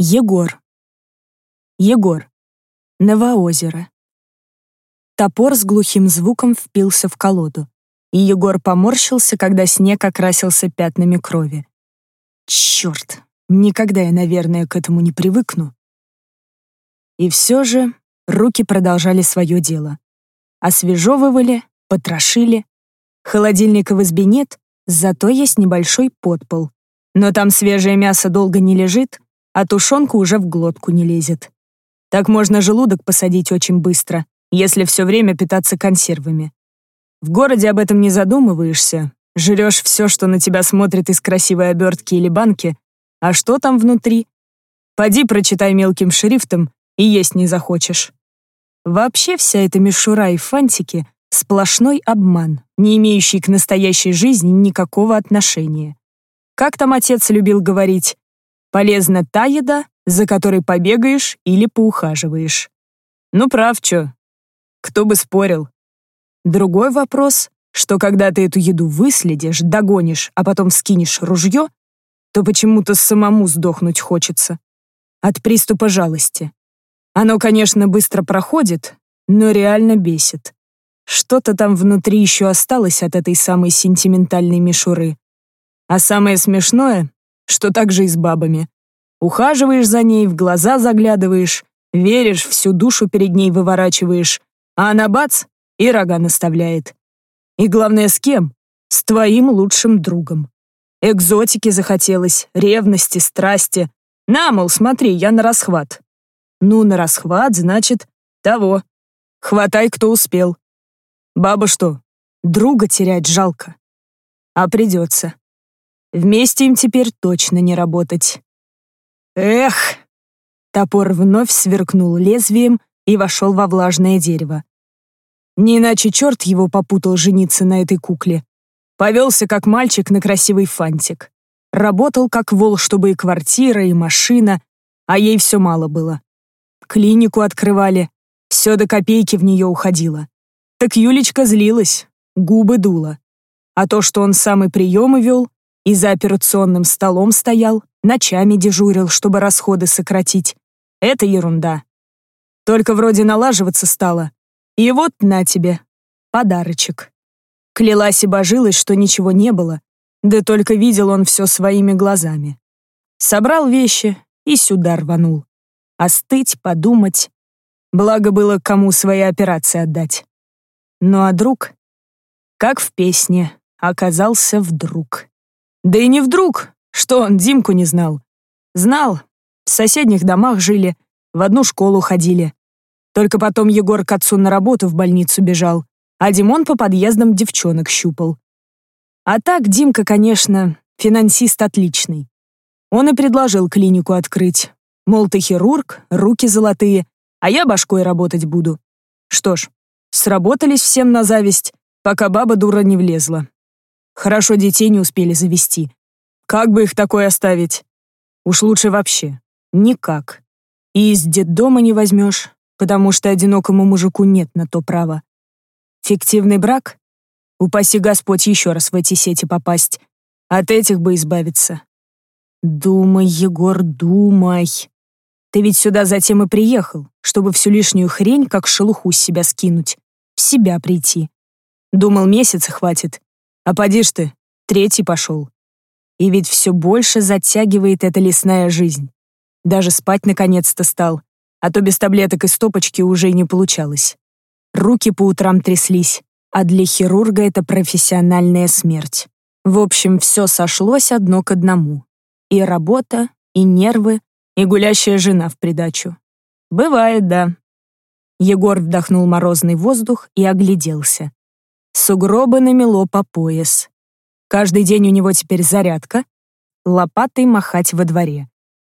Егор. Егор. Новоозеро. Топор с глухим звуком впился в колоду, и Егор поморщился, когда снег окрасился пятнами крови. Черт, никогда я, наверное, к этому не привыкну. И все же руки продолжали свое дело. Освежевывали, потрошили. Холодильника в избе нет, зато есть небольшой подпол. Но там свежее мясо долго не лежит, а тушенка уже в глотку не лезет. Так можно желудок посадить очень быстро, если все время питаться консервами. В городе об этом не задумываешься, жрешь все, что на тебя смотрит из красивой обертки или банки, а что там внутри? Поди прочитай мелким шрифтом, и есть не захочешь. Вообще вся эта мишура и фантики — сплошной обман, не имеющий к настоящей жизни никакого отношения. Как там отец любил говорить, Полезна та еда, за которой побегаешь или поухаживаешь. Ну, прав, чё. Кто бы спорил. Другой вопрос, что когда ты эту еду выследишь, догонишь, а потом скинешь ружье, то почему-то самому сдохнуть хочется. От приступа жалости. Оно, конечно, быстро проходит, но реально бесит. Что-то там внутри еще осталось от этой самой сентиментальной мишуры. А самое смешное, что так же и с бабами. Ухаживаешь за ней, в глаза заглядываешь, веришь, всю душу перед ней выворачиваешь, а она бац и рога наставляет. И главное, с кем? С твоим лучшим другом. Экзотики захотелось, ревности, страсти. На, мол, смотри, я на расхват. Ну, на расхват, значит, того. Хватай, кто успел. Баба что, друга терять жалко? А придется. Вместе им теперь точно не работать. Эх! Топор вновь сверкнул лезвием и вошел во влажное дерево. Не иначе черт его попутал жениться на этой кукле. Повелся как мальчик на красивый фантик. Работал как вол, чтобы и квартира, и машина, а ей все мало было. Клинику открывали, все до копейки в нее уходило. Так Юлечка злилась, губы дула. А то, что он самый приемы вел, и за операционным столом стоял, ночами дежурил, чтобы расходы сократить. Это ерунда. Только вроде налаживаться стало. И вот на тебе, подарочек. Клялась и божилась, что ничего не было, да только видел он все своими глазами. Собрал вещи и сюда рванул. Остыть, подумать. Благо было кому свои операции отдать. Ну а друг, как в песне, оказался вдруг. Да и не вдруг, что он Димку не знал. Знал, в соседних домах жили, в одну школу ходили. Только потом Егор к отцу на работу в больницу бежал, а Димон по подъездам девчонок щупал. А так Димка, конечно, финансист отличный. Он и предложил клинику открыть. Мол, ты хирург, руки золотые, а я башкой работать буду. Что ж, сработались всем на зависть, пока баба дура не влезла. Хорошо детей не успели завести. Как бы их такое оставить? Уж лучше вообще. Никак. И из детдома не возьмешь, потому что одинокому мужику нет на то права. Фиктивный брак? Упаси Господь еще раз в эти сети попасть. От этих бы избавиться. Думай, Егор, думай. Ты ведь сюда затем и приехал, чтобы всю лишнюю хрень как шелуху с себя скинуть, в себя прийти. Думал, месяца хватит, а поди ж ты, третий пошел. И ведь все больше затягивает эта лесная жизнь. Даже спать наконец-то стал, а то без таблеток и стопочки уже не получалось. Руки по утрам тряслись, а для хирурга это профессиональная смерть. В общем, все сошлось одно к одному. И работа, и нервы, и гулящая жена в придачу. Бывает, да. Егор вдохнул морозный воздух и огляделся. Сугробы намело по пояс. Каждый день у него теперь зарядка, лопатой махать во дворе,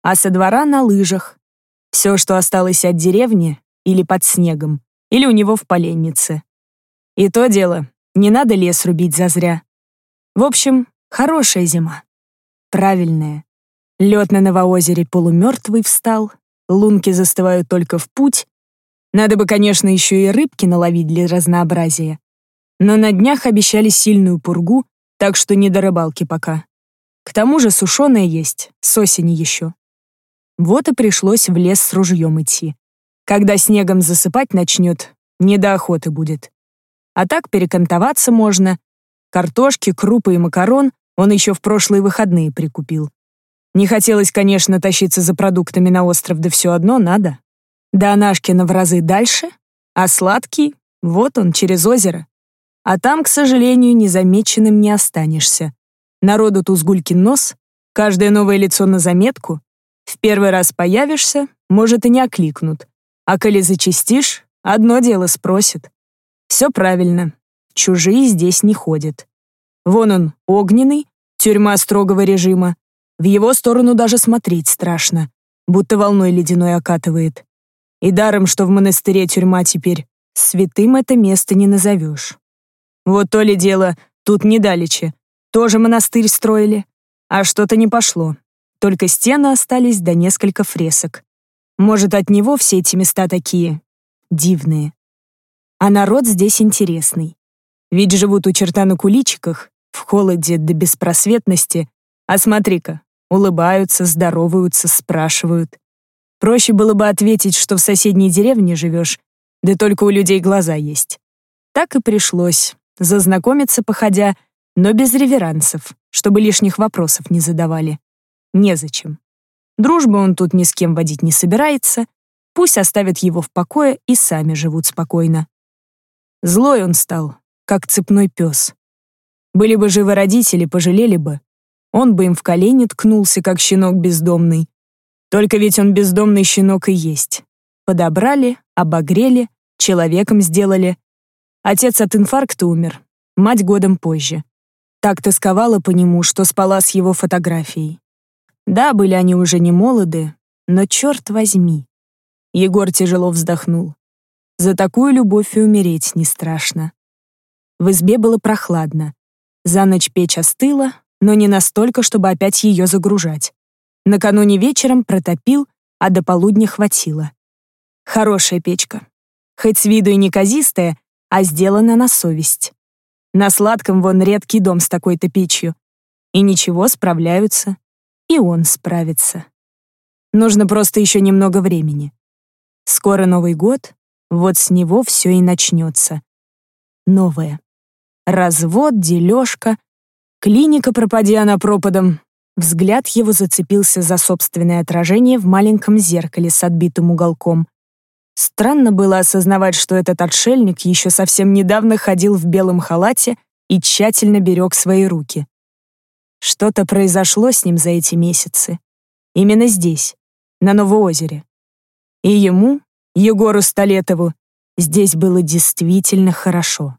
а со двора на лыжах. Все, что осталось от деревни, или под снегом, или у него в поленнице. И то дело, не надо лес рубить зазря. В общем, хорошая зима. Правильная. Лед на Новоозере полумертвый встал, лунки застывают только в путь. Надо бы, конечно, еще и рыбки наловить для разнообразия. Но на днях обещали сильную пургу, так что не до рыбалки пока. К тому же сушеная есть, с осени еще. Вот и пришлось в лес с ружьем идти. Когда снегом засыпать начнет, не до охоты будет. А так перекантоваться можно. Картошки, крупы и макарон он еще в прошлые выходные прикупил. Не хотелось, конечно, тащиться за продуктами на остров, да все одно надо. До Анашкина в разы дальше, а сладкий, вот он, через озеро. А там, к сожалению, незамеченным не останешься. Народу Тузгулькин нос, каждое новое лицо на заметку. В первый раз появишься, может, и не окликнут. А коли зачистишь, одно дело спросит. Все правильно, чужие здесь не ходят. Вон он, огненный, тюрьма строгого режима. В его сторону даже смотреть страшно, будто волной ледяной окатывает. И даром, что в монастыре тюрьма теперь, святым это место не назовешь. Вот то ли дело, тут недалече. Тоже монастырь строили. А что-то не пошло. Только стены остались да несколько фресок. Может, от него все эти места такие дивные. А народ здесь интересный. Ведь живут у черта на куличиках, в холоде до беспросветности. А смотри-ка, улыбаются, здороваются, спрашивают. Проще было бы ответить, что в соседней деревне живешь, да только у людей глаза есть. Так и пришлось зазнакомиться походя, но без реверансов, чтобы лишних вопросов не задавали. Незачем. Дружбы он тут ни с кем водить не собирается, пусть оставят его в покое и сами живут спокойно. Злой он стал, как цепной пес. Были бы живы родители, пожалели бы. Он бы им в колени ткнулся, как щенок бездомный, только ведь он бездомный щенок и есть. Подобрали, обогрели, человеком сделали. Отец от инфаркта умер, мать годом позже. Так тосковала по нему, что спала с его фотографией. Да, были они уже не молоды, но черт возьми. Егор тяжело вздохнул. За такую любовь и умереть не страшно. В избе было прохладно. За ночь печь остыла, но не настолько, чтобы опять ее загружать. Накануне вечером протопил, а до полудня хватило. Хорошая печка. Хоть с виду и неказистая, а сделана на совесть. На сладком вон редкий дом с такой-то печью. И ничего, справляются. И он справится. Нужно просто еще немного времени. Скоро Новый год, вот с него все и начнется. Новое. Развод, дележка, клиника, пропади она пропадом, Взгляд его зацепился за собственное отражение в маленьком зеркале с отбитым уголком. Странно было осознавать, что этот отшельник еще совсем недавно ходил в белом халате и тщательно берег свои руки. Что-то произошло с ним за эти месяцы. Именно здесь, на Новоозере. И ему, Егору Столетову, здесь было действительно хорошо.